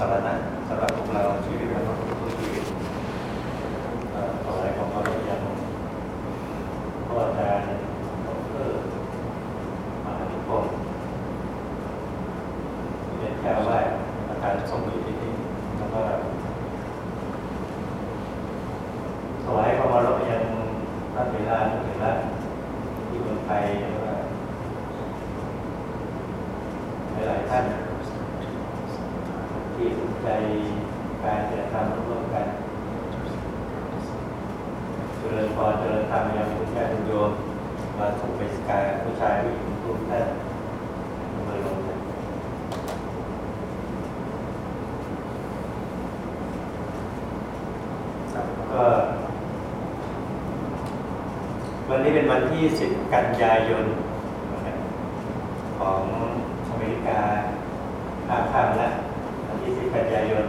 สารณะสำหรับพวกเราชีวิตของเราทุกชีวิตขอให้ของเราอย่างพ่ออาจารย์ดรมหานิคมเป็นแค่ว่าอาจารย์ทรงอยู่ที่นี่แล้วก็ถวายความเคารพยังพระเถระพระเถระที่เมืองไทยแล้วก็หลายๆท่าน ที่สนใจการเจริญธรรมร่วมกันเจริญพรเจริญธรรมยังคุณแม่คุณโยมมาถูกไปสกายผู้ชายผู้หญิงทุกท่านมือลงเลยก็วันนี้เป็นวันที่ 10 กันยายนของอเมริกาข้ามข้ามแล้ววันที่ 10 กันยายน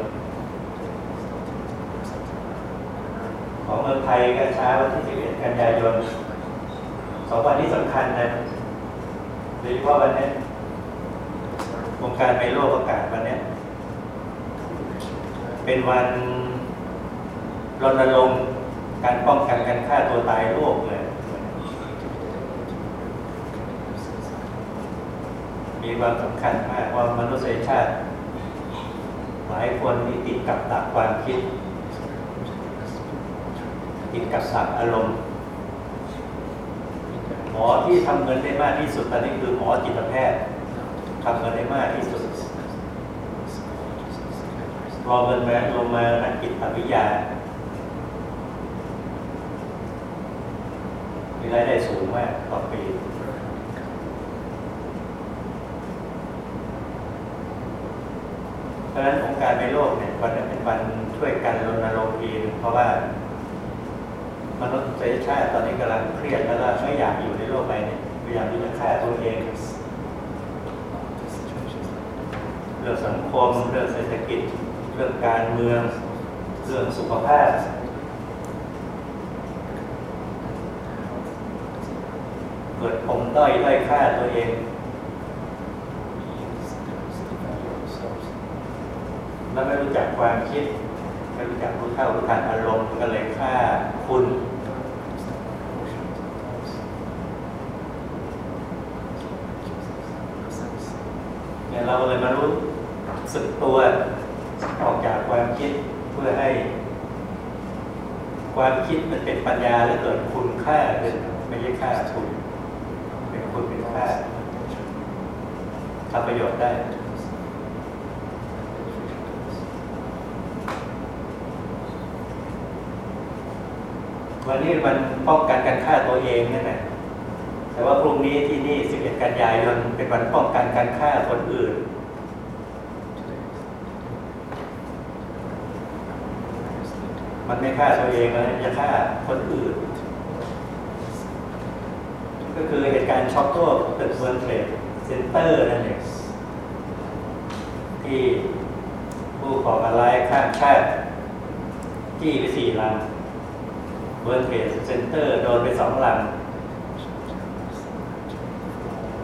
ของเมืองไทยก็เช้าวันที่ 11 กันยายนสองวันนี้สำคัญนะโดยเฉพาะวันนี้องค์การไมโลกประกาศวันนี้ เป็นวันรณรงค์การป้องกันการฆ่าตัวตายโลกเลย มีความสำคัญมากว่ามนุษยชาติ หลายคนที่ติดกับดักความคิด ติดกับดักอารมณ์ หมอที่ทำเงินได้มากที่สุดตอนนี้คือหมอจิตแพทย์ทำเงินได้มากที่สุดรอเงินมาลงมานักจิตวิทยามีรายได้สูงมากต่อปี เพ ราะฉะนั้นองค์การในโลกเนี่ยวันนี้เป็นวันช่วยกันรณรงค์ทีนึงเพราะว่ามนุษยชาติตอนนี้กำลังเครียดแล้วก็ไม่อยากอยู่ในโลกใบนี้พยายามที่จะฆ่าตัวเองเรื่องสังคมเรื่องเศรษฐกิจ เรื่องการเมืองเรื่องสุขภาพเกิดปมด้อยด้อยค่าตัวเอง แล้วไม่รู้จักความคิด ไม่รู้จักรู้เท่ารู้ทันอารมณ์ก็เลยฆ่าคุณ เนี่ยเราเลยมารู้สึกตัวออกจากความคิดเพื่อให้ ความคิดมันเป็นปัญญาและเกิดคุณค่าเป็นไม่ใช่ค่าคุณเป็นคุณเป็นค่าทำประโยชน์ได้ วันนี้มันป้องกันการฆ่าตัวเองนี่แหละแต่ว่าพรุ่งนี้ที่นี่ 11 กันยายนเป็นวันป้องกันการฆ่าคนอื่น มันไม่ฆ่าตัวเองแล้วจะฆ่าคนอื่น ก็คือเหตุการณ์ช็อกโลกตึกเวิลด์เทรดเซ็นเตอร์นั่นเองที่ผู้ก่อการร้ายข้ามชาติจี้ไปสี่ลำ เวิลด์เทรดเซ็นเตอร์โดนไปสองลำ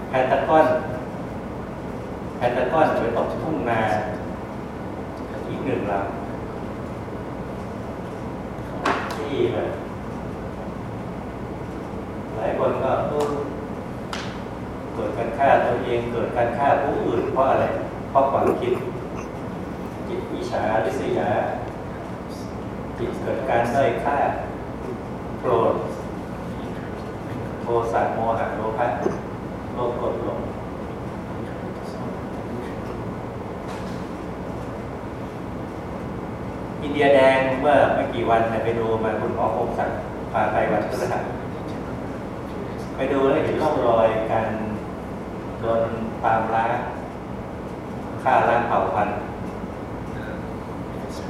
เพนตากอนเพนตากอนไปตกทุ่งนาอีกหนึ่งลำที่แบบหลายคนก็เกิดการฆ่าตัวเองเกิดการฆ่าผู้อื่นเพราะอะไร เพราะความคิด จิตอิจฉาริษยาจิตเกิดการด้อยค่า โกรธโทสะโมหะโลภะโลภกดหลงอินเดียแดงเมื่อไม่กี่วันไปดูมาคุณหมอคงสั่งพาไปวันพฤหัสไปดูแล้วเห็นร่องรอยการโดนตามล้างฆ่าล้างเผ่าพันธุ์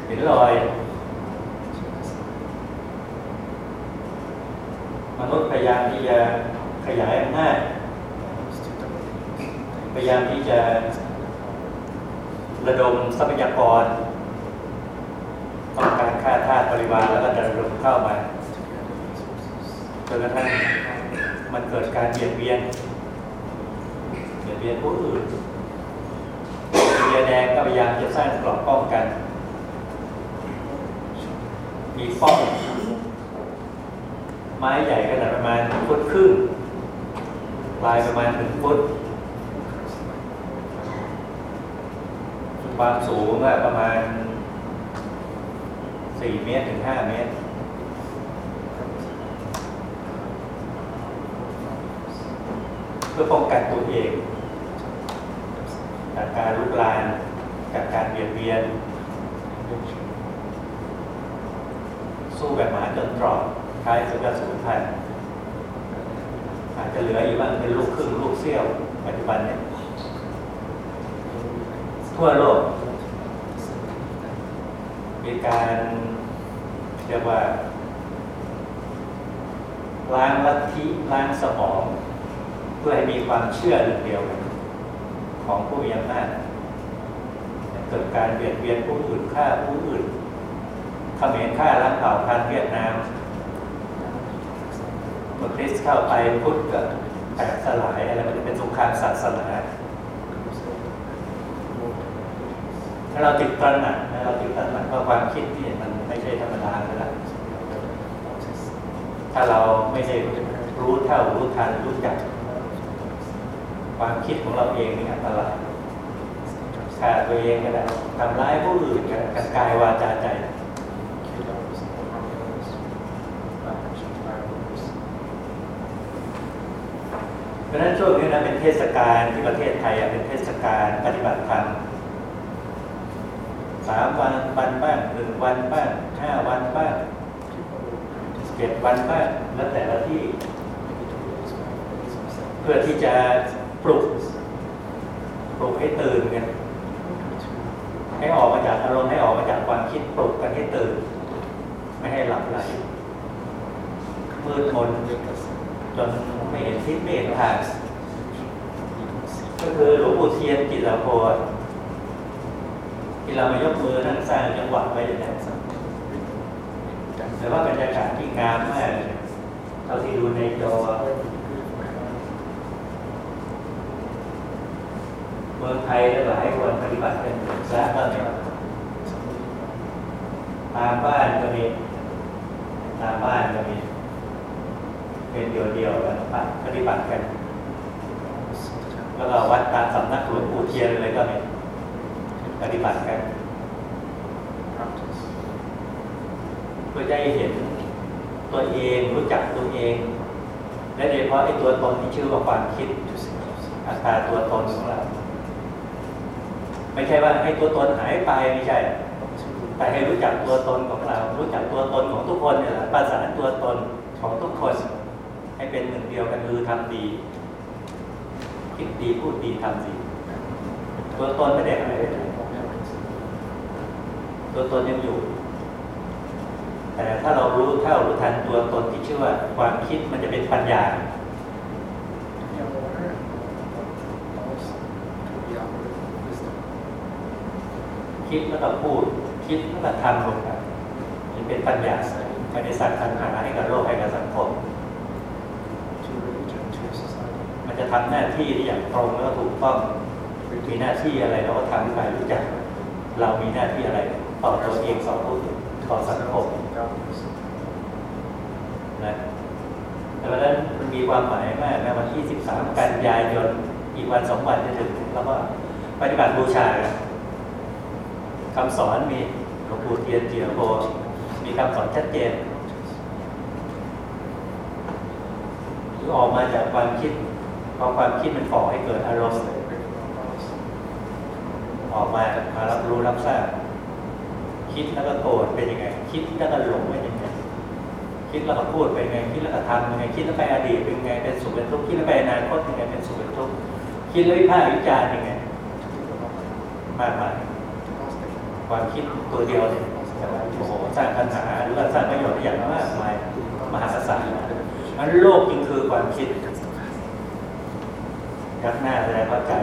เห็นรอย นุษย์พยายามที่จะขยายอำนาจพยายามที่จะระดมทรัพยากรต้องการฆ่าทาสบริวารแล้วก็ระดมเข้ามาจนกระทั่งมันเกิดการเบียดเบียนเบียดเบียนผู้อื่นเบียแดงก็พยายามจะสร้างกรอบป้องกัน มีป้อง ไม้ใหญ่ขนาดประมาณฟุตครึ่งปลายประมาณหนึ่งฟุตความสูงก็ประมาณสี่เมตรถึงห้าเมตร เพื่อป้องกันตัวเองจากการลุกลานจากการเบียดเบียน สู้แบบหมาจนตรอก คล้ายสุดสูญพันอาจจะเหลืออยู่บ้างเป็นลูกครึ่งลูกเสี้ยวปัจจุบันเนี่ยทั่วโลก มีการเรียกว่าล้างลัทธิล้างสมอง เพื่อให้มีความเชื่อหนึ่งเดียวกันของผู้มีอำนาจเกิดการเบียดเบียนผู้อื่นฆ่าผู้อื่นเขมรฆ่าล้างเผ่าพันธุ์เวียดนาม อคริสเข้าไปพุทธก็แตกสลายอะไรมันจะเป็นสงครามศาสนาถ้าเราติดตระหนักนะเราติดตระหนักว่าความคิดนี่มันไม่ใช่ธรรมดาเลยละถ้าเราไม่ได้รู้เท่ารู้ทันรู้จัก ความคิดของเราเองนี่อันตรายฆ่าตัวเองก็ได้ทำร้ายผู้อื่นกับกายวาจาใจ เพราะฉะ นั้นช่วงนี้นะเป็นเทศกาลที่ประเทศไทยเป็นเทศกาลปฏิบัติธรรมสามวันวันบ้างหนึ่งวันบ้างห้าวันบ้างเจ็ดวันบ้างแล้วแต่ละที่ เพื่อที่จะปลุกปลุกให้ตื่นกันให้ออกมาจากอารมณ์ให้ออกมาจากความคิดปลุกกันให้ตื่น ไม่ให้หลับไหลมืดมน จนไม่เห็นทิศไม่เห็นทางก็คือหลวงปู่เทียนจิตรโพธิ์ที่เรามายกมือนั่งสร้างจังหวะไว้อย่างนี้แต่ว่าบรรยากาศที่งามมากเท่าที่ดูในจอเมืองไทยหลายคนปฏิบัติเป็นสร้างบ้างเนี่ยตามบ้านก็มีตามบ้านก็มี เป็นเดียวๆกันปฏิบัติกัน แล้วก็วัดตามสำนักหลวงปู่เทียนเลยก็มีปฏิบัติกันเพื่อจะให้เห็นตัวเองรู้จักตัวเอง และโดยเฉพาะไอ้ตัวตนที่ชื่อว่าความคิดอัตราตัวตนของเราไม่ใช่ว่าให้ตัวตนหายไปไม่ใช่แต่ให้รู้จักตัวตนของเรา รู้จักตัวตนของทุกคนเนี่ยแหละประสานตัวตนของทุกคน ให้เป็นหนึ่งเดียวกันคือทำดีคิดดีพูดดีทำดีตัวตนไม่ได้หายไปไหนตัวตนยังอยู่ แต่ถ้าเรารู้เท่ารู้ทันตัวตนที่ชื่อว่าความคิดมันจะเป็นปัญญาคิดแล้วก็พูด คิดแล้วก็ทำลงไปมันเป็นปัญญาไม่ได้สั่งปัญหาให้กับโลกให้กับสังคม มันจะทำหน้าที่ที่อย่างตรงแล้วถูกต้องมีหน้าที่อะไรเราก็ทำไปรู้จัก เรามีหน้าที่อะไรต่อตัวเองต่อผู้อื่นต่อสังคมนะแต่วันนั้นมันมีความหมายมากนะวันที่ 13 กันยายนอีกวันสองวันจะถึงแล้วก็ปฏิบัติบูชาคำสอนมีหลวงปู่เทียนเจีรโพมีคำสอนชัดเจนออกมาจากความคิด อความคิดมันก่อให้เกิดอารมณ์ออกมามารับรู้รับทราบคิดแล้วก็โกรธเป็นยังไง คิดแล้วก็หลงเป็นยังไงคิดแล้วก็พูดเป็นยังไง คิดแล้วก็ทำเป็นยังไง คิดแล้วไปอดีตเป็นยังไงเป็นสุขเป็นทุกข์คิดแล้วไปอนาคตยังไงเป็นสุขเป็นทุกข์คิดแล้ววิพากษ์วิจารณ์ยังไงมากมายความคิดตัวเดียวเนี่ยโอ้โหสร้างปัญหาหรือว่าสร้างประโยชน์ได้อย่างมากมายมหาศาลมันโลกจริงคือความคิด ยักหน้าแสดงว่าใจ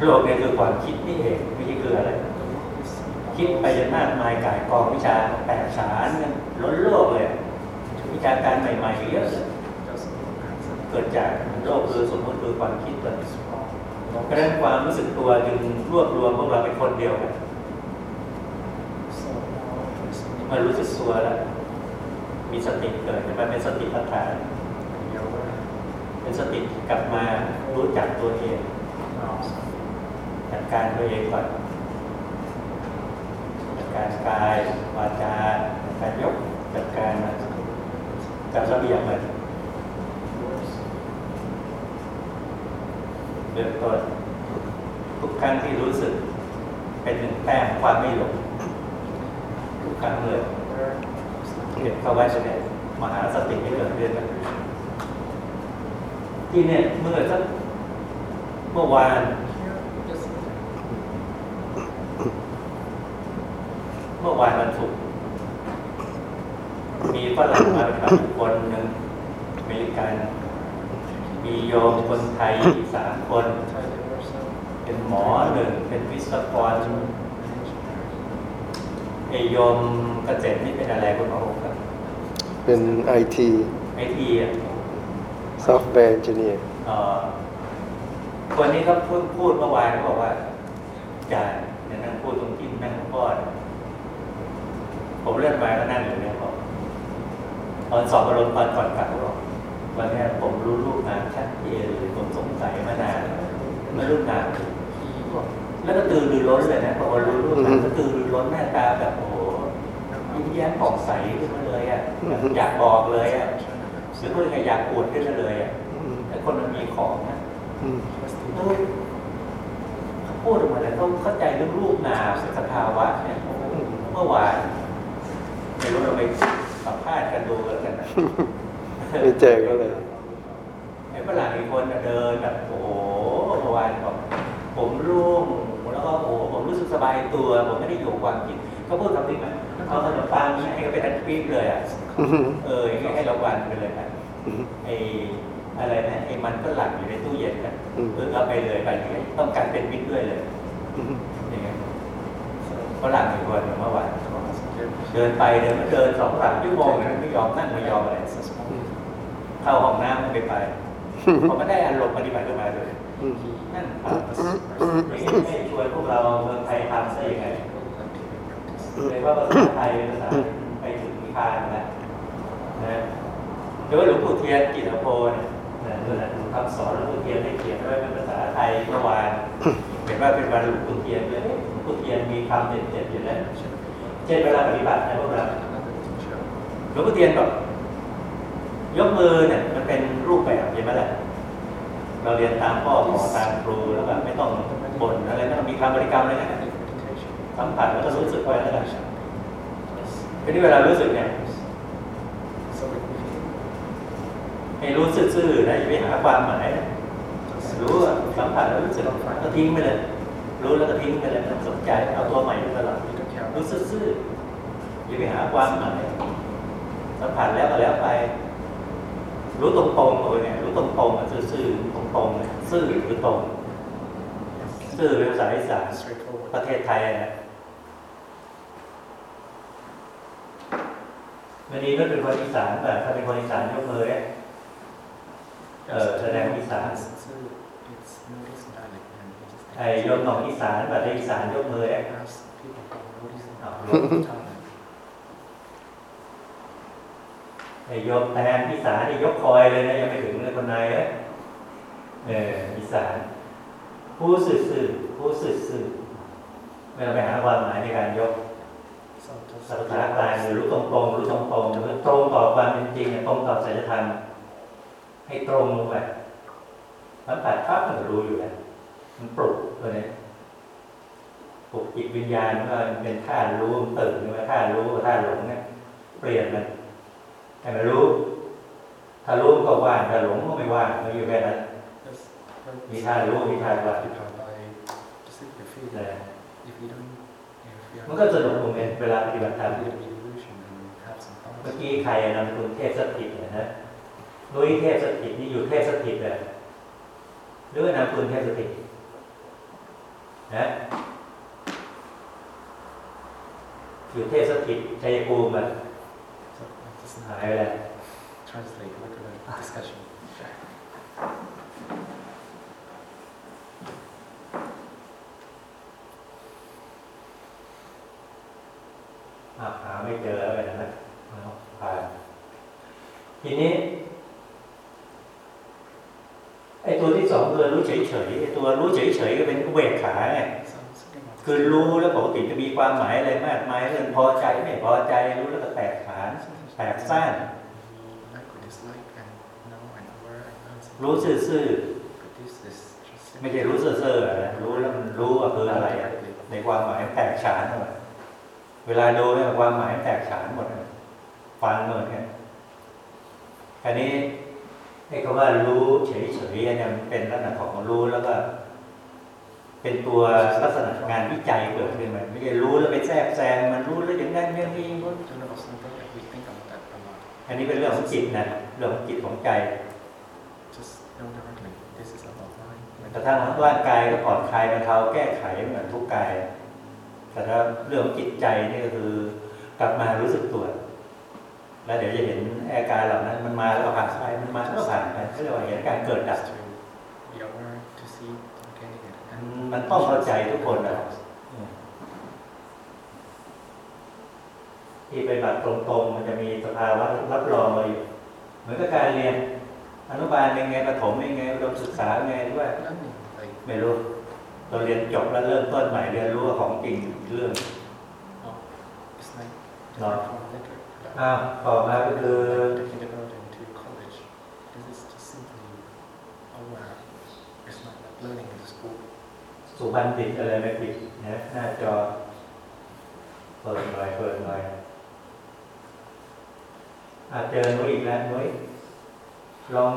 โลกเนี่ยคือความคิดนี่เองไม่ใช่คืออะไร คิดไปจนมากมายกายกองวิชาแปดสารเนี่ยล้นโลกเลยวิชาการใหม่ๆเยอะเกิดจากโลกคือสมมติคือความคิดตัวเพราะฉะนั้นความรู้สึกตัวจึงรวบรวมพวกเราเป็นคนเดียวกันมารู้สึกตัวแล้วมีสติเกิดมันเป็นสติปัฏฐาน สติกลับมารู้จักตัวเองจัดการตัวเองก่อนจัดการกายวาจาจัดการยกจัดการจัดระเบียบมันเริ่มต้นทุกครั้งที่รู้สึก เป็นหนึ่งแต้มความไม่หลงทุกครั้งเลยเก็บเข้าไว้เสด็จมหาสติที่เกิดขึ้น ที่เนี่ยเมื่อสักเมื่อวาน เมื่อวานวันศุกร์มีฝรั่งมาเป็นคนหนึ่งอเมริกัน มีโยมคนไทยอีกสามคน เป็นหมอหนึ่งเป็นวิศวกรไอโยมเกษตรนี่เป็นอะไรคุณหมอครับ เป็นไอทีไอทีอะ software engineer เอ่อคนนี้เขาพูดพูดเมื่อวานเขาบอกว่าอาจารย์เนี่ยนั่งพูดตรงที่นั่งของพ่อเนี่ยผมเลื่อนมาก็นั่งอยู่เนี่ยบอกตอนสอบอารมณ์ตอนก่อนกลับบอกวันเนี้ยผมรู้รูปนามชัดเจนเลยผมสงสัยมานานไม่รู้นามแล้วก็ตื่นรือร้นเลยนะพอรู้รูปนามก็ตื่นรือร้นหน้าตาแบบโอ้โหยิ้มแย้มผ่องใสขึ้นมาเลยอะแบบอยากบอกเลยอะ หรือพูดยังไงอยากอวดขึ้นมาเลยอะอืมแต่คนมันมีของนะอืมเออเขาพูดออกมาแล้วเขาเข้าใจเรื่องรูปนามสภาวะเนี่ยเมื่อวานไม่รู้เราไปสัมภาษณ์กันดูแล้วกันนะไม่เจอก็เลยไอ้ฝรั่งอีกคนน่ะเดินแบบโอ้โหเมื่อวานบอกผมรุ่งแล้วก็โอ้โหผมรู้สึกสบายตัว ผมไม่ได้อยู่กับความคิด เขาพูดคำนี้ไหมเอาขนมปังนี้ให้เขาเป็นอันปี๊บเลยอะอืมเอออย่างนี้ให้รางวัลไปเลยนะอืมไอ้อะไรนะไอ้มันฝรั่งอยู่ในตู้เย็นนะอืมเออเอาไปเลยไปเลยต้องการเป็นมิตรด้วยเลยอืมอย่างเงี้ยฝรั่งอีกคนหนึ่งเมื่อวานเดินไปเดินมาเดินสองสามชั่วโมงนะไม่ยอมนั่งไม่ยอมอะไรเข้าห้องน้ำไม่ไปพอมาได้อารมณ์ปฏิบัติขึ้นมาเลยอืมนั่นครับอย่างนี้ให้ชวนพวกเราเมืองไทยทำได้ยังไง เลยว่าภาษาไทยเป็นภาษาไปถึงนิพพานแล้วนะโดยหลวงปู่เทียนกิตโพเนี่ยนี่แหละคำสอนหลวงปู่เทียนได้เขียนไว้เป็นภาษาไทยเมื่อวานเห็นว่าเป็นวันหลวงปู่เทียนเลยหลวงปู่เทียนมีคำเด็ดๆอยู่นะเช่นเวลาปฏิบัตินะพวกเราหลวงปู่เทียนบอกยกมือเนี่ยมันเป็นรูปแบบใช่ไหมล่ะเราเรียนตามพ่อหมอตามครูแล้วแบบไม่ต้องบ่นอะไรไม่ต้องมีคำบริกรรมอะไรนะ สัมผัสแล้วก็รู้สึกไว้แล้วกันทีนี้เวลารู้สึกเนี่ยให้รู้ซื่อๆนะอย่าไปหาความหมายนะรู้อะสัมผัสแล้วรู้สึกก็ทิ้งไปเลย รู้แล้วก็ทิ้งไปเลยไม่ต้องสนใจเอาตัวใหม่มาตลอดรู้ซื่อๆอย่าไปหาความหมายสัมผัสแล้วก็แล้วไป รู้ตรงๆเลยเนี่ยรู้ตรงๆอะซื่อๆตรงๆเนี่ยซื่อหรือตรง ซื่อเป็นภาษาอีสานประเทศไทยอะนะ วันนี้ก็เป็นคนอีสานแบบถ้าเป็นคนอีสานยกมือเนี่ยเออแสดงอีสานไอ้ยกหนองอีสานแบบได้อีสานยกมือเนี่ยไอ้ยกแทนอีสานนี่ยกคอยเลยนะยังไม่ถึงเลยคนนายเอ้ยเอออีสานผู้สื่อสื่อผู้สื่อสื่อไม่ต้องไปหาความหมายในการยก สัพพะกลางหรือรู้ตรงตรงๆรู้ตรงตรงๆหรือตรงต่อความเป็นจริงเนี่ยตรงต่อสัจธรรมให้ตรงลงไปสัมผัสปั๊บมันก็รู้อยู่แล้วมันปลุกตัวนี้ปลุกจิตวิญญาณว่ามันเป็นธาตุรู้มันตื่นขึ้นมาธาตุรู้กับธาตุหลงเนี่ยเปลี่ยนมันให้มันรู้ ถ้ารู้ก็ว่างถ้าหลงก็ไม่ว่างมันอยู่แค่นั้นมีท่ารู้มีท่าว่างนะ มันก็สนุกตรงนี้เวลาปฏิบัติธรรมเมื่อกี้ใครนำคุณเทพสถิตเนี่ยนะนุ้ยเทพสถิตนี่อยู่เทพสถิตเลยหรือว่านำคุณเทพสถิตนะอยู่เทพสถิตชัยภูมิมันหายไปแล้ว Translate like a discussion. พ อะหา ไม่เจอแล้วไปนะผ่านทีนี้ไอ้ตัวที่สองคือรู้เฉยๆไอ้ตัวรู้เฉยๆก็เป็นอุเบกขาไงคือรู้แล้วปกติจะมีความหมายอะไรมากมายเรื่องพอใจไม่พอใจรู้แล้วก็แตกฐานแตกซ่านรู้ซื่อๆไม่ใช่รู้เซ่อๆนะรู้แล้วมันรู้ว่าคืออะไรอะในความหมายแตกฉานหมด เวลาดูเนี่ยความหมายมันแตกฉานหมดเลยฟังเหมือนกันคราวนี้ไอ้คำว่ารู้เฉยๆเนี่ยมันเป็นลักษณะของรู้แล้วก็ เป็นตัวลักษณะงานวิจัยเกิดขึ้นมาไม่ใช่รู้แล้วไปแทรกแซงมันรู้แล้วอย่างนั้นอย่างนี้ Don't know something that we think about that a lot. อันนี้เป็นเรื่องของจิตนะเรื่องของจิตของใจ Just know directly. This is about mind. กระทั่งร่างกายก็ผ่อนคลายบรรเทาแก้ไขเหมือนทุกกาย แต่ถ้าเรื่องของจิตใจนี่ก็คือกลับมารู้สึกตัวแล้วเดี๋ยวจะเห็นอาการเหล่านั้น มันมาแล้วก็ผ่านไปมันมาแล้วก็ผ่านไปก็เรียกว่าเห็นการเกิดดับ Just to be aware, to see, to getting it. มันมันต้องเข้าใจทุกคนนะที่เป็นแบบตรงๆ มันจะมีสภาวะรับรองมาอยู่เหมือนกับการเรียนอนุบาลเป็นไงประถมเป็นไงอุดมศึกษาเป็นไงหรือว่า Learning, like, ไม่รู้ เราเรียนจบแล้วเริ่มต้นใหม่เรียนรู้ว่าของจริงเรื่อง oh, it's like No. different from later. อ้าวต่อมาก็คือ The kindergarten to college. This is just simply aware. It's not like learning in the school. สุบันติดอะไรไม่ปิดนะหน้าจอเปิดหน่อยเปิดหน่อยอาจเจอนุ้ยอีกแล้วนุ้ยลอง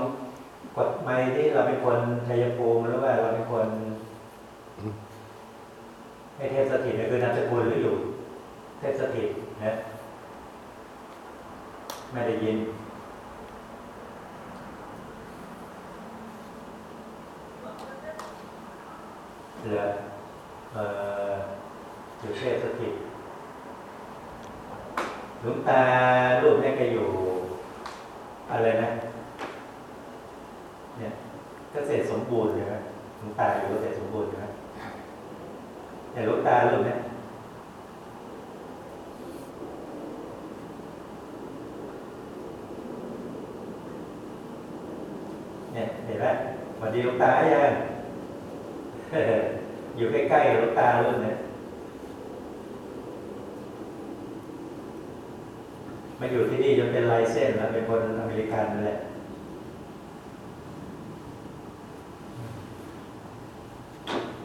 กดไมค์ที่เราเป็นคนชัยภูมิหรือว่าเราเป็นคน ให้เทพสถิตก็คือนามสกุลหรืออยู่ เทพสถิตนะไม่ได้ยิน เหลือเอ่ออยู่เทพสถิตหลวงตารูปนี้ก็อยู่ อะไรนะ เนี่ยเกษตรสมบูรณ์ใช่ไหมหลวงตาอยู่เกษตรสมบูรณ์ ใช่ไหมเนี่ยหลวงตาหรูปเนี้ยเนี่ยเห็นไหมสวัสดีลวงตายังอยู่ใกล้ๆลวงตารูปเนี่ยมาอยู่ที่นี่จนเป็นลายเส้นแล้วเป็นคนอเมริกันนั่นแหละ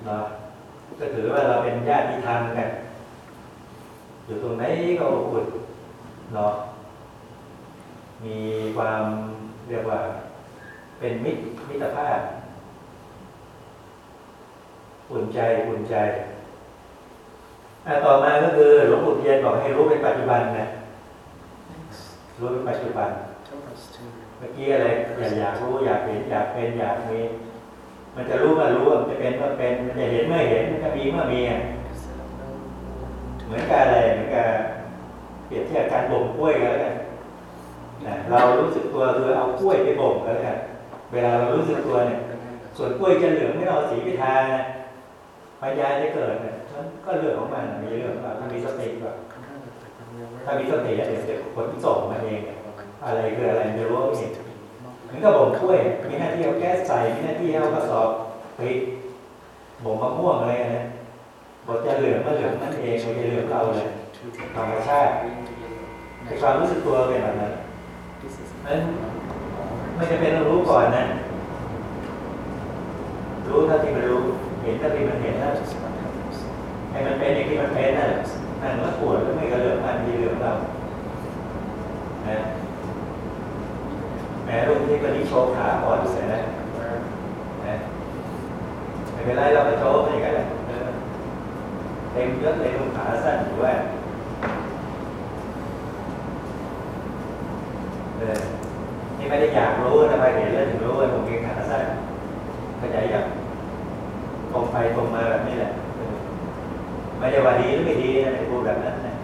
เนาะก็ถือว่าเราเป็น ญาติธรรมกันอยู่ตรงไหนก็อบอุ่นเนาะมีความเรียกว่าเป็นมิตรมิตรภาพอุ่นใจอุ่นใจอะต่อมาก็คือหลวงปู่เทียนบอกให้รู้เป็นปัจจุบันนะรู้เป็นปัจจุบันเมื่อกี้อะไรอยากอยากรู้อยากเห็นอยากเป็นอยากมีมันจะรู้เมื่อรู้มันจะเป็นเมื่อเป็นมันจะเห็นเมื่อเห็นมันจะมีเมื่อมีอะ เหมือนกับอะไรเหมือนกับเปรียบเทียบการบ่มกล้วยกันแล้วกันนะเรารู้สึกตัวคือเอากล้วยไปบ่มกันแล้วกันเวลาเรารู้สึกตัวเนี่ย ส่วนกล้วยจะเหลืองไม่เอาสีพิธานะปัญญาจะเกิดเนี่ยมันก็เรื่องของมันมีเรื่องของมันถ้ามีสติแบบ Control it, like when we are aware ถ้ามีสติอะเดี๋ยวจะผลส่งมาเอง อะไรคืออะไรไม่รู้ว่าเห็นมือนกับบ่มกล้วย มีหน้าที่เอาแก๊สใส่มีหน้าที่เอากระสอบพริกบ่มมะม่วงอะไรนะ บทจะเหลืองก็เหลืองนั่นเองม่ใช่เหลืองเราเลยธรรมชาติในความรู้สึกตัวเป็นแบบนั้นนั้นไม่จำเป็นต้องรู้ก่อนนะ รู้เท่าที่มันรู้ เห็นเท่าที่มันเห็นแล้ว just what happens. ให้มันเป็นอย่างที่มันเป็นนั่นแหละนั่นแล้วปวดก็ไม่กระเหลือมันมีเหลืองเรานะแม้รูปที่ก็นี้โชว์ขาอ่อนเสร็จแล้ว Where นะไม่เป็นไรเราก็โชว์ไปอย่างนั้นแหละเออเต็มยศเลยลูก ขาสั้นอยู่ว่าเออนี่ไม่ได้อยากรู้นะไปเห็นแล้วถึงรู้ว่าผมเกงขาสั้นเข้าใจยังตรงไปตรงมาแบบนี้แหละเออไม่ได้ว่าดีหรือไม่ดีนะไอ้พูดแบบนั้นนะ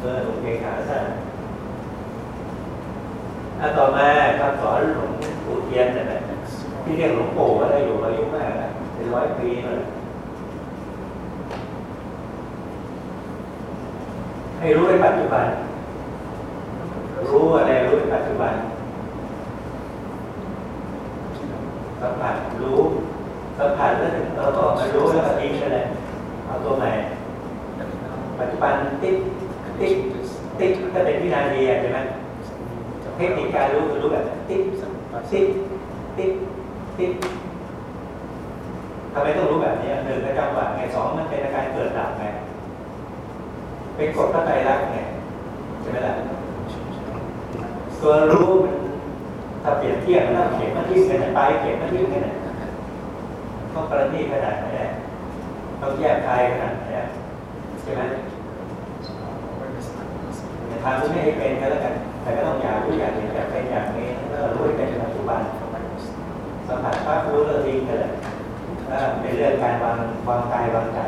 เออผมเกงขาสั้นอะต่อมาคำสอนหลวงปู่เทียนนั่นแหละ next ที่เรียกหลวงปู่ก็ได้อยู่อายุมากนะเป็นร้อยปีเลยให้ ให้รู้ในปัจจุบัน รู้อะไรรู้ในปัจจุบันสัมผัสรู้สัมผัสแล้วถึงเราก็มารู้แล้วก็ทิ้งไปเลยเอาตัวใหม่ ปัจจุบันติ๊กติ๊กติ๊กก็เป็นวินาทีอะใช่ไหมเทคนิคการรู้คือรู้แบบติ๊กติ๊กติ๊กติ๊ก ทำไมต้องรู้แบบนี้หนึ่งในจังหวะไงสองมันเป็นอาการเกิดดับไงเป็นกฎพระไตรลักษณ์ไงใช่ไหมล่ะตัวรู้มันถ้าเปรียบเทียบมันต้องเข็มมาที่กันปลายเข็มมาที่กันต้องประณีตขนาดไหนต้องแยกคายขนาดไหนใช่ไหมแต่ทางที่ไม่ให้เป็นก็แล้วกันแต่ก็ต้องอยากรู้อยากเห็นอยากเป็นอย่างนี้ก็รู้ให้เป็นปัจจุบันสัมผัสภาพรู้เรื่องทิ้งก็เลย เป็นเรื่องการวางวางกายวางใจ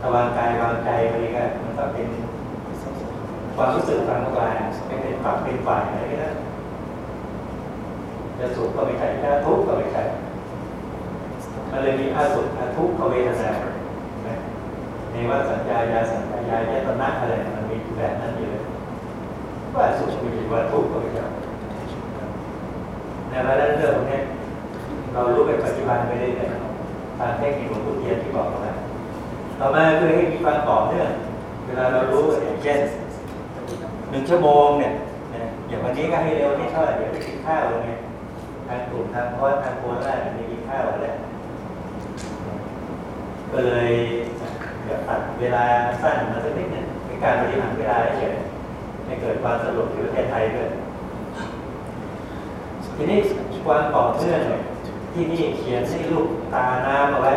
ถ้าวางกายวางใจมันก็มันก็เป็นความรู้สึกกลางกางไม่เป็นฝักเป็นฝ่ายอะไรก็ได้จะสุขก็ไม่ใช่จะทุกข์ก็ไม่ใช่มันเลยมีอาสุขอาทุกขเวทนาในว่าสัญญายาสัญญายายตนะอะไรมันมีแบบนั้นอยู่เลยว่าสุขมีว่าทุกข์ก็ไม่ใช่ในเวลาเรื่องพวกนี้ เรารู้เป็นปัจจุบันไปเรื่อยๆตามเทคนิคของพุทธเทียนที่บอกมาต่อมาคือให้มีความต่อเนื่องเวลาเรารู้อย่างเช่นหนึ่งชั่วโมงเนี่ยนะอย่างวันนี้ก็ให้เร็วนี่เท่าไหร่เดี๋ยวไปกินข้าวเลยไงทางกลุ่มทางคอร์สทางโคราชไปกินข้าวแล้วก็เลยเดี๋ยวตัดเวลาสั้นมาสักนิดหนึงในการบริหารเวลาเฉยให้เกิดความสรุปในประเทศไทยด้วยทีนี้ความต่อเนื่องเนี่ย ที่นี่เขียนให้ลูกตาน้ำเอาไว้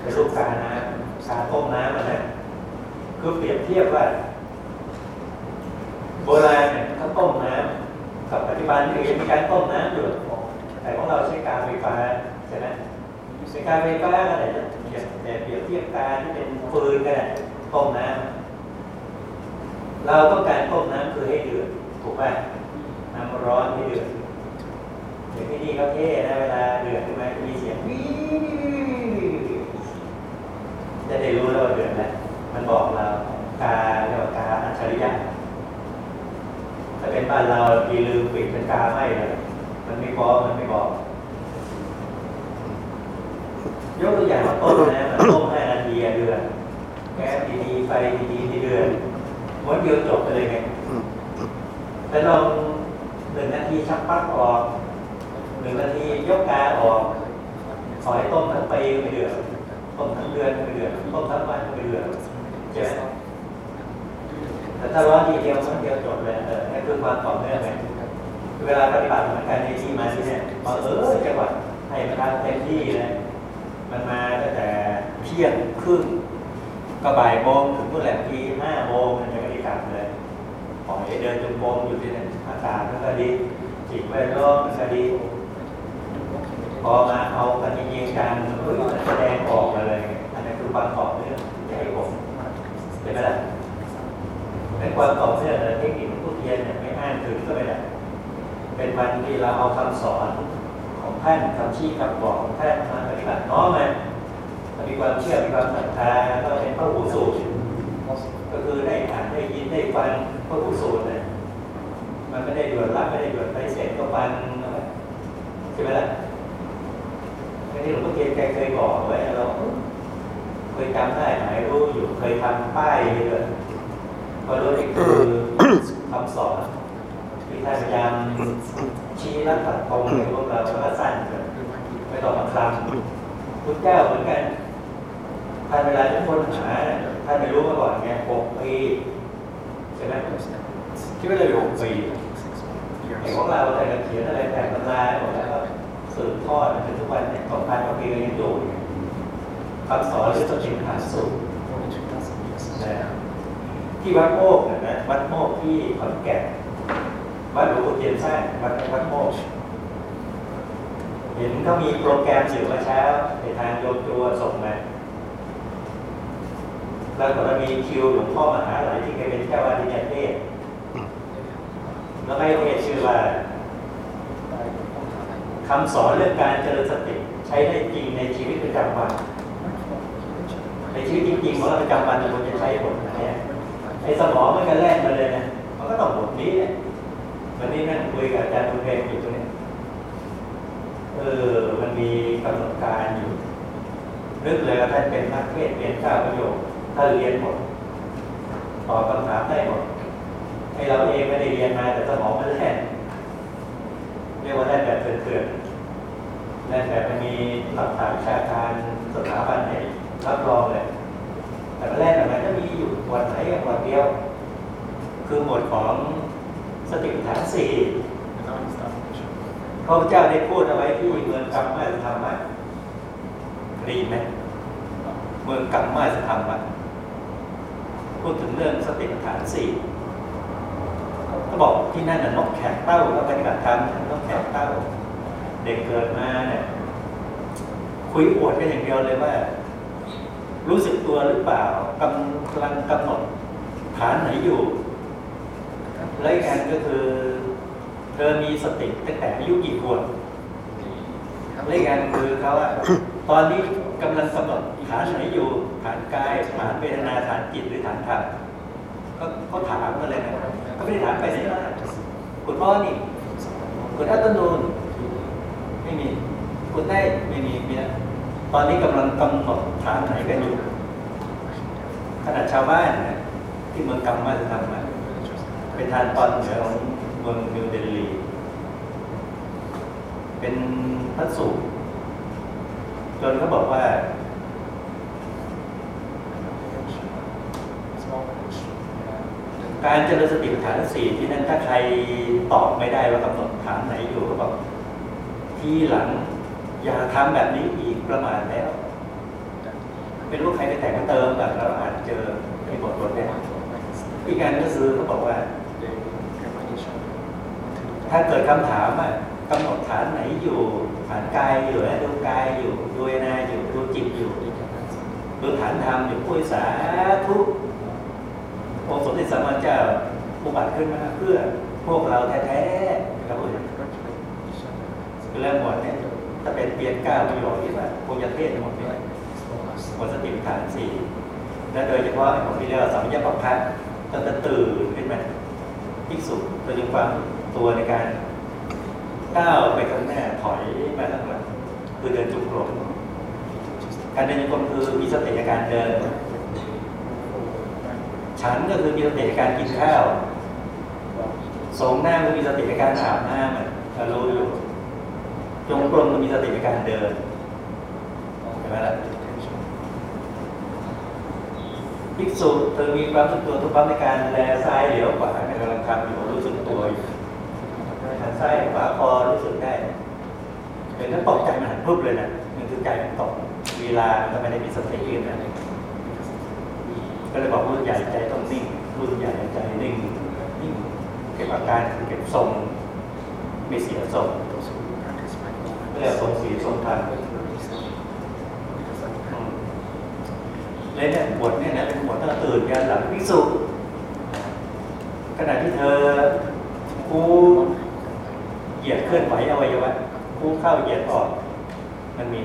เป็นลูกตาน้ำตาต้มน้ำนะคือเปรียบเทียบว่า โบราณเนี่ยเขาต้มน้ำกับปัจจุบันคือยังมีการต้มน้ำอยู่แต่ของเราใช้การไฟฟ้าใช่ไหมใช้การไฟฟ้าก็ได้จะเปรียบแต่เปรียบเทียบการที่เป็นฟืนก็ได้ต้มน้ำเราต้องการต้มน้ำคือให้เดือดถูกป่ะน้ำร้อนให้เดือด อย่างที่นี่เขาเท่นะเวลาเดือดขึ้นมาจะมีเสียงวิวจะได้รู้แล้วว่าเดือดแล้วมันบอกเรากาเรียกว่ากาอัจฉริยะถ้าเป็นบ้านเราปีลืมปิดเป็นกาไม่เลยมันไม่บอกมันไม่บอกยกตัวอย่างว่าต้มนะมันต้มห้านาทีอะเดือดแก๊สดีๆไฟดีๆที่เดือดม้วนเดียวจบไปเลยไงแต่ลองหนึ่งนาทีชักปลั๊กออก หนึ่งนาทียกกาออกขอให้ต้มทั้งปีก็ไม่เดือดต้มทั้งเดือนก็ไม่เดือดต้มทั้งวันก็ไม่เดือดใช่ไหมแต่ถ้าร้อนทีเดียวมันเดียวจบเลยเออนี่คือความต่อเนื่องไงเวลาปฏิบัติเหมือนกันในที่มาที่เนี่ยพอเออจังหวะให้มันทำเต็มที่เลยมันมาตั้งแต่เที่ยงครึ่งก็บ่ายโมงถึงเมื่อไหร่ทีห้าโมงมันจะไม่ได้กลับเลยปล่อยให้เดินจงกรมอยู่ที่นั่นอากาศมันก็ดีจิตแวดล้อมมันก็ดี พอมาเอากันจริงๆจังเฮ้ยมันแสดงออกมาเลย อันนี้คือความต่อเนื่องให้ผมเห็นไหมล่ะในความต่อเนื่องเทคนิคผู้เทียนเนี่ยไม่อ้างถึงก็ไม่ได้เป็นวันที่เราเอาคำสอนของท่านคำชี้คำบอกของท่านมาปฏิบัติน้อมมามีความเชื่อมีความศรัทธาก็เป็นพระหูสูตรก็คือได้อ่านได้ยินได้ฟังพระหูสูตรเนี่ยมันไม่ได้ด่วนรับไม่ได้ด่วนไปเสร็จก็ฟังใช่ไหมล่ะ ที่หลวงพ่อเทียนแกเคยบอกไว้เราเคยจำได้หมายรู้อยู่เคยทำป้ายเลยก็รู้นี่คือคำสอนที่ท่านพยายามชี้รักตัดตรงให้พวกเราว่าสั้นไม่ต้องมาคลำพุทธเจ้าเหมือนกันท่านเวลาที่คนหาท่านไม่รู้มาก่อนไงหกปีใช่ไหมคิดว่าเลยหกปีไอ้ของเราแต่ละเขียนอะไรแต่ตำราหมดแล้วก็ สืบทอดมาจนทุกวันเนี่ยสองพันกว่าปีก็ยังอยู่อยู่คำสอนหรือสติปัฏฐานสูตรนะที่วัดโมกเนี่ยนะวัดโมกที่ขอนแก่นวัดหลวงปู่เทียนสร้างวัดวัดโมกเห็นเขามีโปรแกรมอยู่เมื่อเช้าในทางโยมตัวส่งมาแล้วก็มีคิวหลวงพ่อมหาหลายที่เคยเป็นเจ้าวาดที่เทศแล้วให้เทศชื่อว่า คำสอนเรื่องการเจริญสติใช้ได้จริงในชีวิตประจำวันในชีวิตจริงๆของเราประจำวันเราควรจะใช้บทไหนไอ้สมองมันก็แล่นมาเลยนะมันก็ต้องบทนี้เนี่ยวันนี้นั่งคุยกับอาจารย์บุญเพลงอยู่ตรงนี้เออมันมีกำหนดการอยู่นึกเลยว่าท่านเป็นนักเทศน์เรียนเก้าประโยคท่านเรียนหมดตอบคำถามได้หมดไอ้เราเองไม่ได้เรียนมาแต่สมองมันแล่นเรียกว่าแล่นแบบเถื่อนๆ แล่แบบมันมีหลักฐานชาการสถาบันไหนรับรองเลยแต่แรกมันก็มีอยู่วันไหนกับวันเดียว คือหมวดของสติปัฏฐานสี่พระเจ้าได้พูดเอาไว้ที่เมืองกัมมาสธรรมะได้ยินไหมเมืองกัมมาสธรรมะพูดถึงเรื่องสติปัฏฐานสี่ก็บอกที่นั่นน่ะนกแขกเต้าแล้วปฏิบัติธรรมนกแขกเต้า ด็กเกิดมาเนี่ยคุยอวดกันอย่างเดียวเลยว่า รู้สึกตัวหรือเปล่ากำลังกำหนดฐานไหนอยู่ และอีกอันก็คือ เธอมีสติตั้งแต่อายุกี่ขวบและอีกอันคือเขาว่าตอนนี้กำลังกำหนดฐานไหนอยู่ฐานกายฐานเวทนาฐานจิตหรือฐานธรรมก็เขาถามมาเลยนะเขาไม่ได้ถามไปไหนมาคุณพ่อนี่คุณอัตนูน ไม่มีคุณได้ไม่มีเมีนะตอนนี้กำลังกำหนดฐานไหนกันอยู่ขนาดชาวบ้านนะที่เมืองกัมมาจะทำมาเป็นทานตอนเหนือของเมืองนิวเดลี เป็นพระสูตรจนเขาบอกว่าการเจริญสติปัฏฐานสี่ที่นั่นถ้าใครตอบไม่ได้ว่ากำหนดฐานไหนอยู่ก็บอก ทีหลังอย่าทำแบบนี้อีกประมาทแล้วเป็นรู้ใครไปแต่งมาเติมแบบเราอาจเจอในบทบทเนี่ยอีกงานก็คือเขาบอกว่า ถ้าเกิดคำถามอะกำหนดฐานไหนอยู่ฐานกายอยู่นะดูกายอยู่ดูเวทนาอยู่ดูจิตอยู่ดูฐานธรรมอยู่พุทธสาธุองค์สมเด็จสัมมาสัมพุทธเจ้าอุบัติขึ้นมาเพื่อพวกเราแท้ๆครับผม เรื่องหมดเนี่ยถ้าเป็นเปียนก้าประโยชน์ที่ว่าคงจะเทศหมดเลยหมดสติปัฏฐานสี่และโดยเฉพาะของที่เรียกว่าสัมยปัปพัฒน์จะจะตื่นขึ้นมาภิกษุจะมีความตัวในการก้าวไปข้างหน้าถอยมาข้างหลังคือเดินจุกลมการเดินจุกลมคือมีสติในการเดิน ฉันก็คือมีสติในการกินข้าวสงหน้าก็มีสติในการอาบน้ำอะเรารู้อยู่ จงกรมมีสติในการเดินเห็นไหมล่ะภิกษุเธอมีความรู้สึกตัวทุกครั้งในการแลซ้ายเหลียวขวาในกำลังทำอยู่รู้สึกตัวอยู่หันซ้ายขวาพอรู้สึกได้เป็นถ้าตกใจมันหันปุ๊บเลยนะมันคือใจมันตกเวลามันก็ไมได้มีสติอื่นนะก็เลยบอกรุ่นใหญ่ใจต้องนิ่งรุ่นใหญ่ใจนิ่งนิ่งเก็บอาการเก็บทรงไม่เสียทรง เรียกทรงสีทรงธรรมเลยเนี่ยบทเนี่ยนะเป็นบทตั้งตื่นยันหลังวิสุขณะที่เธอกูเหยียดเคลื่อนไหวอวัยวะกูเข้าเหยียดออก มันมี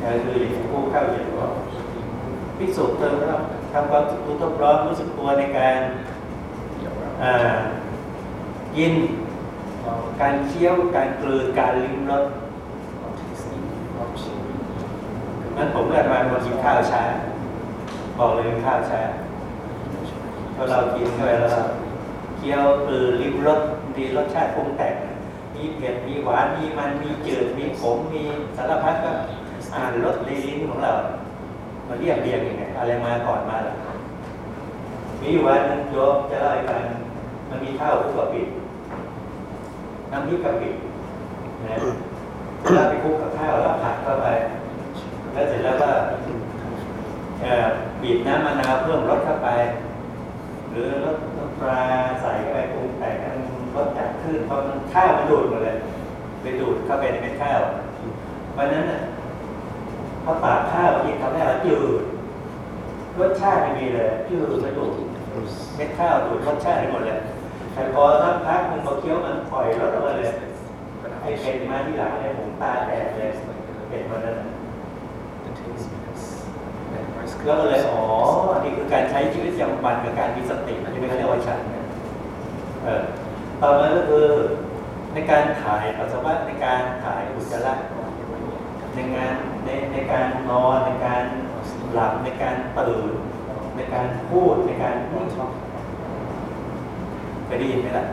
เธอคืออย่างกูเข้าเหยียดออกวิสุเธอต้องทำความรู้ตัวพร้อมรู้สึกตัวในการอ่ากินการเคี้ยวการกลืนการลิ้มรส นั้นผมเลือกมาคนกินข้าวช้า บอกเลยข้าวช้าพอเรากินเข้าไปแล้วเคี้ยวกลืนลิ้มรสดีรสชาติปรุงแต่งมีเผ็ดมีหวานมีมันมีจืดมีขมมีสารพัดก็อ่านรสในลิ้นของเรามาเรียบเรียงยังไงอะไรมาก่อนมาหลังมีอยู่วันหนึงโยมจะเล่าให้ฟังมันมีข้าวคลุกกะปิน้ำพริกกะปินะ ล้วไปคลุกกับข้าวแล้วผัดเข้าไป แล้วเสร็จแล้วก็เอ่อบีบน้ำมะนาวเพิ่มรสเข้าไป หรือรสปลาใส่เข้าไปปรุงแต่งรสจัดขึ้นเพราะมันข้าวมันดูดหมดเลยไปดูดเข้าไปในเม็ดข้าววันนั้นน่ะพอปากข้าวกินทำให้เราจืดรสชาติไม่มีเลยจืดไม่ดูดเม็ดข้าวดูดรสชาติหมดเลยแต่พอสักพักมันพอเคี้ยวมันปล่อยรสออกมาเลยไอ้เผ็ดมาที่หลังเนี่ยผมตาแตกเลยเผ็ดวันนั้นน่ะ The taste because that rice แล้วก็เลยอ๋อนี่คือการใช้ชีวิตประจำวันกับการมีสติที่เขาเรียกว่าฉันเนี่ยเออต่อมาก็คือในการถ่ายปัสสาวะในการถ่ายอุจจาระในงานในในการนอนในการหลับในการตื่นในการพูดในการเคยได้ยินไหมล่ะ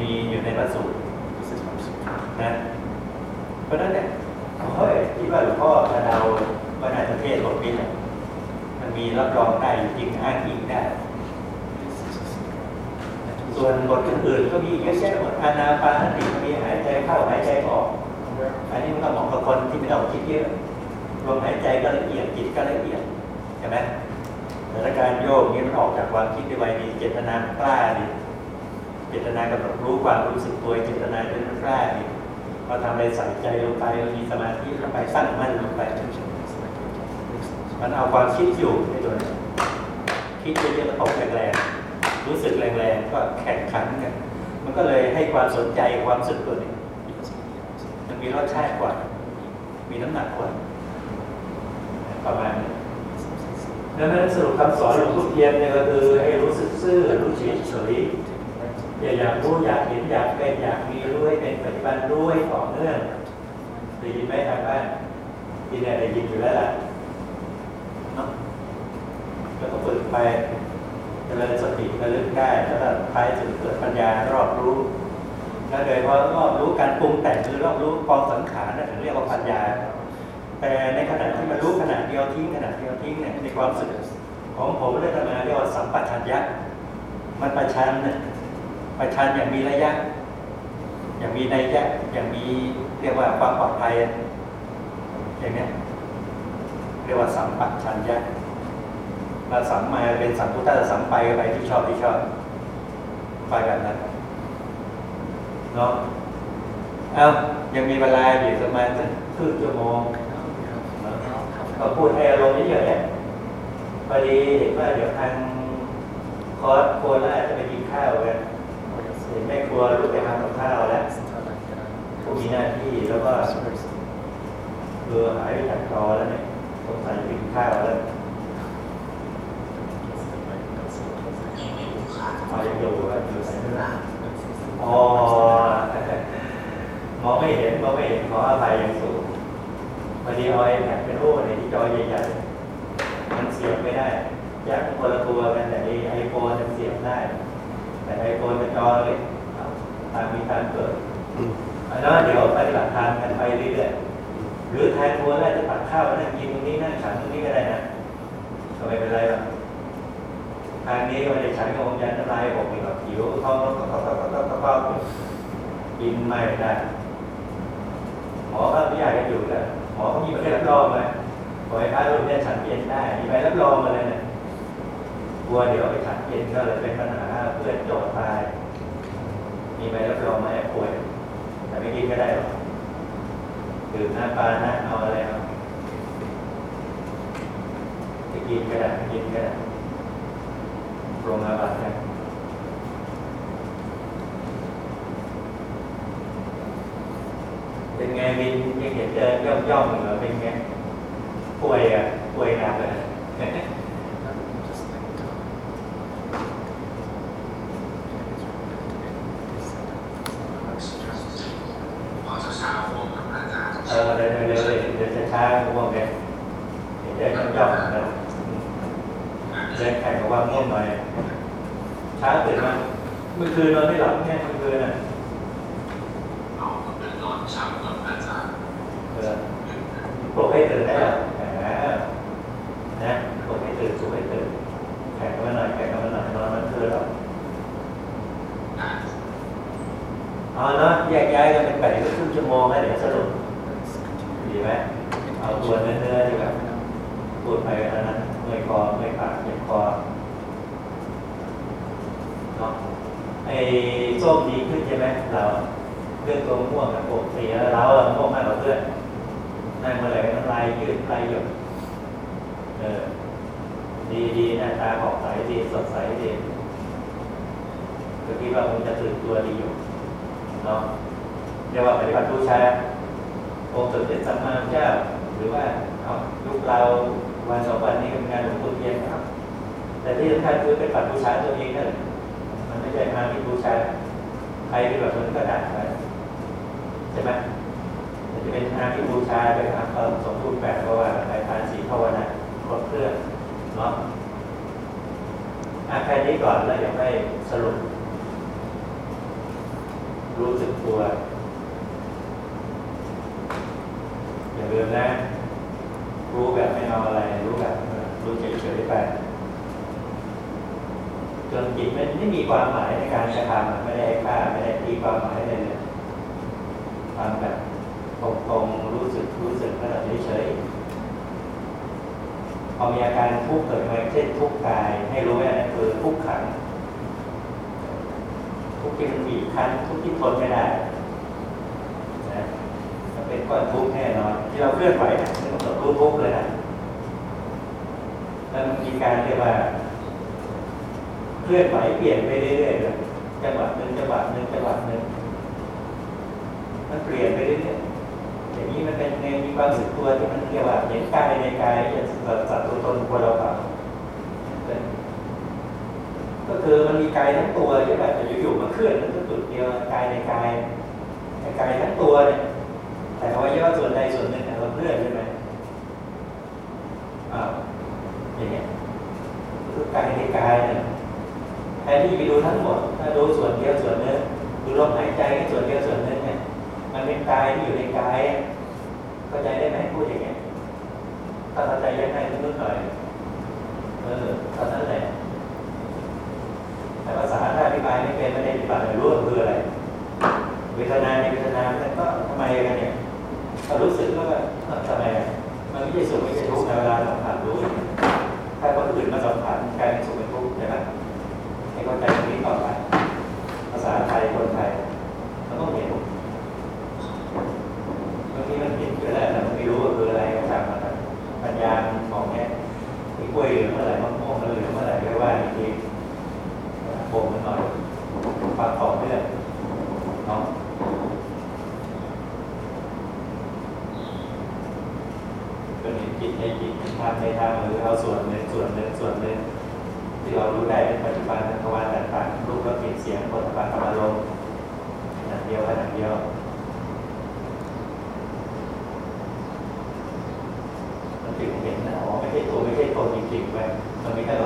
มีอยู่ในพระสูตรนะ เพราะนั้นเนี่ยเฮ้ยที่ว่าหลวงพ่อกระเดาว่าน่าจะเทศน์บทนี้เนี่ยมันมีรับรองได้จริงอ้างอิงได้ ส่วนบทอื่นๆก็มีเยอะแยะหมดอานาปานติมีหายใจเข้าหายใจออก อันนี้มันก็เหมาะกับคนที่ไม่ต้องคิดเยอะลมหายใจก็ละเอียดจิตก็ละเอียดใช่ไหมแต่ละการโยกนี้มันออกจากความคิดด้วยไวดีเจตนากล้าดีเจตนากำหนดรู้ความรู้สึกตัวเจตนาเป็นกล้าดี พอทำไรใส่ใจลงไปมีสมาธิลงไปตั้งมั่นลงไปมันเอาความคิดอยู่ในตัวนี้คิดเยอะๆตกแรงๆรู้สึกแรงๆก็แข่งขันกัน มันก็เลยให้ความสนใจความสึกตัวนี้มันมีรสชาติกว่า มีน้ำหนักกว่าประมาณนี้ดังนั้นสรุปคำสอนหลวงพ่อเทียนเนี่ยก็คือให้รู้สึกซื่อรู้เฉยเฉย อย่าอยากรู้อยากเห็นอยากเป็นอยากมีรู้ให้เป็นปัจจุบันรู้ให้ต่อเนื่องได้ยินไหมทางบ้านที่เนี่ยได้ยินอยู่แล้วล่ะเนาะแล้วก็ฝึกไปเจริญสติระลึกได้แล้วก็ท้ายสุดเกิดปัญญารอบรู้แล้วโดยเฉพาะรอบรู้การปรุงแต่งคือรอบรู้กองสังขารนั่นถึงเรียกว่าปัญญา แต่ในขณะที่มันรู้ขณะเดียวทิ้งขณะเดียวทิ้งเนี่ยในความสึกของผมได้ทำงานเรียกว่าสัมปชัญญะมันประชันเนี่ย ประชันอย่างมีระยะ อย่างมีนัยยะอย่างมีเรียกว่าความปลอดภัยอย่างเนี้ยเรียกว่าสัมปชัญญะเราสัมมาเป็นสัมพุทธะสัมไปไปที่ชอบที่ชอบไปแบบนั้นเนาะเอายังมีเวลาอยู่ประมาณสักครึ่งชั่วโมงก็พูดให้อารมณ์เยอะๆเนี่ยพอดีเห็นว่าเดี๋ยวทางคอร์สโคราชจะไปกินข้าวกัน ห็นแม่ครัวลุกไปทำกับข้าวแล้วผู้มีหน้าที่แล้วก็เออหายไปจากจอแล้วเนี่ยสงสัยจะไปกินข้าวแล้วเอายังอยู่ครับอยู่ไหนไม่รู้อ๋อมองไม่เห็นมองไม่เห็นขออภัยอย่างสูงพอดีเอาไอแพดเป็นรูปในที่จอใหญ่ๆมันเสียบไม่ได้อยากคนละตัวกันแต่ไอโฟนมันเสียบได้ แต่ไอโฟนเป็นจอเล็กตามมีการเกิดอันนั้นเดี๋ยวปฏิบัติทางกันไปเรื่อยๆหรือแทนตัวแรกจะตัดข้าวนั่งกินตรงนี้นั่งฉันตรงนี้ก็ได้นะก็ไม่เป็นไรหรอกทางนี้มันจะฉันกับองยันน้ำลายหกอีกแบบหิวท้องก็ก็ก็ก็ก็ก็กินไม่ได้หมอก็อนุญาตให้อยู่แล้วหมอเขามีใบรับรองไหมขอให้พระรูปเนี้ฉันเปลี่ยนได้มีใบรับรองมาเลยเนี่ย กลัวเดี๋ยวไปฉันเย็นก็เลยเป็นปัญหาเพื่อนโจทย์ตาย มีใบรับรองมาให้ป่วย แต่ไม่กินก็ได้หรอกดื่มน้ำปลานะเอาอะไรเอาจะกินก็ได้ไม่กินก็ได้โรงอาบัติเนี่ยเป็นไงมินยังเห็นเดินย่อมย่อมๆเหรอเป็นไงป่วยอะป่วยหนักเลย เออเดินเร็วๆเลยเดิน ช้าง่วงเนี่ยเห็นเดินย่อมย่อมๆนะเดินแข่งกับควาง่วงหน่อยช้าตื่นมาเมื่อคืนนอนไม่หลับแค่เมื่อคืนน่ะเออปลุกให้ตื่นได้หรอแหมนะปลุกให้ตื่นปลุกให้ตื่นแข่งกันมาหน่อยแข่งกันมาหน่อยนอนมันคืนหรอเอาเนาะแยกย้ายกันเป็นแปดก็ครึ่งชั่วโมงแล้วเดี๋ยวสรุปดีไหมเอาตัวเนื้อๆดีกว่าพูดไปอันนั้นเมื่อยคอเมื่อยปากเจ็บคอเนาะไอ้ส้มดีขึ้นใช่ไหมเราเรื่องตัวม่วงกับปกติแล้วเราอะม่วงมากกว่าเพื่อน นั่งเมื่อไหร่ก็น้ำลายยืดไหลหยดเออ ดีดีหน้าตาผ่องใสดีสดใสดีก็คิดว่าคงจะตื่นตัวดีอยู่ เนาะเรียกว่าปฏิบัติบูชาองค์สมเด็จสัมมาเจ้า หรือว่าเอายุคเราวันสองวันนี้เป็นงานหลวงปู่เทียนครับ แต่ที่สำคัญคือเป็นปัจบูชาตัวเองนั่นแหละมันไม่ใช่มาที่บูชาใครที่แบบนั้นก็ได้ไปใช่ไหมจะเป็นอาที่บูชาไปทำความสมบูรณ์แบบเพราะว่าไปทานสีภาวนาครบเครื่องเนาะอาแค่นี้ก่อนแล้วเดี๋ยวให้สรุป รู้สึกตัว อย่าลืมนะ รู้แบบไม่เอาอะไร รู้แบบรู้เฉยๆไปจนจิตมันไม่มีความหมายในการกระทำไม่ได้ค่าไม่ได้ตีความหมายอะไรเลยทำแบบตรงๆรู้สึกรู้สึกระดับเฉยๆพอมีอาการทุกข์เกิดมาเช่นทุกข์กาย ให้รู้ว่านั่นคือทุกข์ขัง ทุกข์ที่มันบีบคั้นทุกข์ที่ทนไม่ได้นะมันเป็นก้อนทุกข์แน่นอนที่เราเคลื่อนไหวนะมันต้องรู้ทุกข์เลยนะแล้วมันมีการเรียกว่า เคลื่อนไหวเปลี่ยนไปเรื่อยๆเลยจังหวะหนึ่งจังหวะหนึ่งจังหวะหนึ่งมันเปลี่ยนไปเรื่อยๆอย่างนี้มันเป็นในมีความรู้สึกตัวที่มันเรียกว่าเห็นกายในกายจะสัตว์สัตว์ตัวตนตัวเราเปล่าเป็น ก็คือมันมีกายทั้งตัวใช่ไหมแต่อยู่ๆมันเคลื่อนมันก็จุดเดียวกายในกายแต่กายทั้งตัวเนี่ยแต่อวัยวะส่วนใดส่วนหนึ่งเนี่เราเคลื่อนใช่ไหมอ้าอย่างเงี้ยคือกายในกายเนี่ยแทนที่ไปดูทั้งหมดถ้าดูส่วนเดียวส่วนหนึงดูลมหายใจแค่ส่วนเดียวส่วนหนึงเนี่ยมันเป็นกายที่อยู่ในกายเข้าใจได้ไหมพูดอย่างเงี้ยถ้าเข้าใจยังไงนิดหน่อยเออเท่านั้นแหละ แต่ภาษาถ้าอธิบายไม่เป็นไม่ได้อธิบายเลยรู้ว่าคืออะไร เวทนาในเวทนามันก็ทำไมกันเนี่ยก็รู้สึกว่าทำไมอะมันไม่ใช่สุขไม่ใช่ทุกข์ในเวลาสัมผัสรู้อย่างเงี้ยถ้าคนอื่นมาสัมผัสกลายเป็นสุขเป็นทุกข์ใช่ไหมให้เข้าใจตรงนี้ต่อไปภาษาไทยคนไทยมันต้องเห็นบางทีมันเห็นอยู่แล้วแต่มันไม่รู้ว่าคืออะไรก็ช่างมันปัญญานของเนี้ยมีกล้วยเหลืองเมื่อไร่มะม่วงเหลืองเมื่อไหร่ก็ว่าอีกทีโป่งมันหน่อยความต่อเนื่องเนาะเป็นเห็นจิตในจิตทำในทางหรือเอาส่วนหนึ่งส่วนหนึ่งส่วนหนึ่ง ที่เรารู้ได้เป็นปัจจุบันทวารต่างๆรูปรสกลิ่นเสียงผลิภัณฑ์อารมณ์ขนาดเดียวขนาดเดียวมันถึงเห็นนะอ๋อไม่ใช่ ตัวไม่ใช่ตนจริงๆไปมันมีแค่หลายส่วนมา